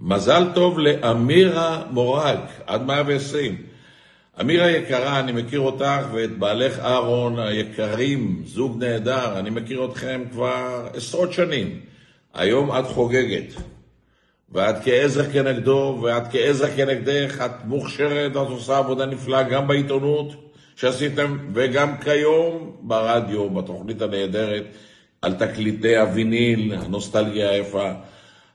מזל טוב לאמירה מורג, עד 120. אמירה יקרה, אני מכיר אותך ואת בעלך אהרון היקרים, זוג נהדר, אני מכיר אתכם כבר עשרות שנים. היום את חוגגת, ואת כעזר כנגדו, ואת כעזר כנגדך, את מוכשרת, את עושה עבודה נפלאה גם בעיתונות שעשיתם, וגם כיום ברדיו, בתוכנית הנהדרת, על תקליטי הוויניל, הנוסטלגיה היפה.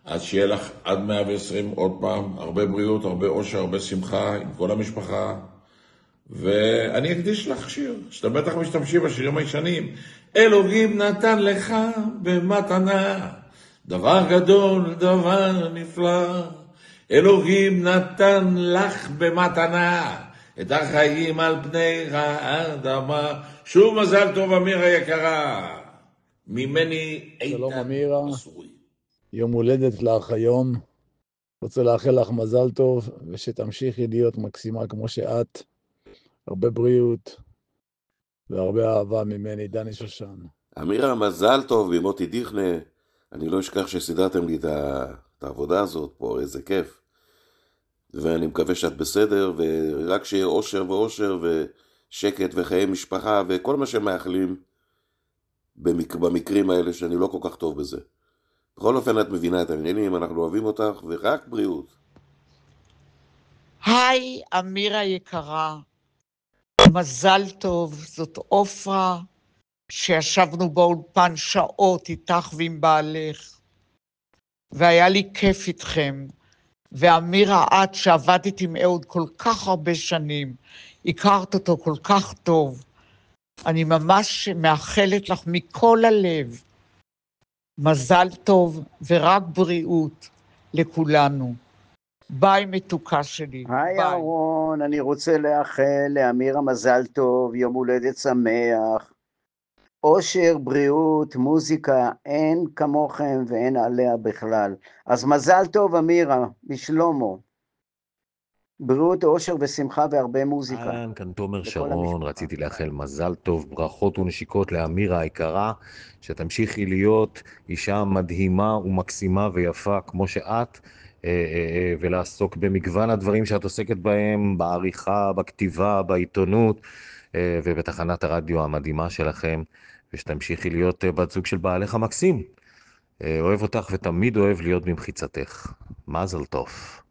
אז שיהיה לך עד 120 עוד פעם, הרבה בריאות, הרבה אושר, הרבה שמחה עם כל המשפחה. ואני אקדיש לך שיר, שאתם בטח משתמשים בשירים הישנים. אלוהים נתן לך במתנה דבר גדול, דבר נפלא. אלוהים נתן לך במתנה את החיים על פני האדמה. שוב מזל טוב, אמירה יקרה. ממני שלום איתן אמירה, נשוי. יום הולדת לך היום. רוצה לאחל לך מזל טוב, ושתמשיכי להיות מקסימה כמו שאת. הרבה בריאות והרבה אהבה ממני, דני שושן. אמירה, מזל טוב ממוטי דיכנה. אני לא אשכח שסידרתם לי את העבודה הזאת פה, איזה כיף. ואני מקווה שאת בסדר, ורק שיהיה אושר ואושר ושקט וחיי משפחה וכל מה שמאחלים במק... במקרים האלה שאני לא כל כך טוב בזה. בכל אופן את מבינה את העניינים, אנחנו אוהבים אותך, ורק בריאות. היי, אמירה יקרה, מזל טוב, זאת עופרה, שישבנו באולפן שעות איתך ועם בעלך, והיה לי כיף איתכם. ואמירה, את שעבדת עם אהוד כל כך הרבה שנים, הכרת אותו כל כך טוב, אני ממש מאחלת לך מכל הלב מזל טוב ורק בריאות לכולנו. ביי, מתוקה שלי. היי. אהרון, אני רוצה לאחל לאמירה מזל טוב, יום הולדת שמח. אושר, בריאות, מוזיקה, אין כמוכם ואין עליה בכלל. אז מזל טוב, אמירה, משלמה. בריאות, אושר ושמחה והרבה מוזיקה. אהלן, כאן תומר שרון. רציתי לאחל מזל טוב, ברכות ונשיקות לאמירה היקרה, שתמשיכי להיות אישה מדהימה ומקסימה ויפה כמו שאת, אה, אה, אה, ולעסוק במגוון הדברים שאת עוסקת בהם, בעריכה, בכתיבה, בעיתונות ובתחנת הרדיו המדהימה שלכם, ושתמשיכי להיות בת זוג של בעלך המקסים. אוהב אותך ותמיד אוהב להיות במחיצתך. מזל טוב.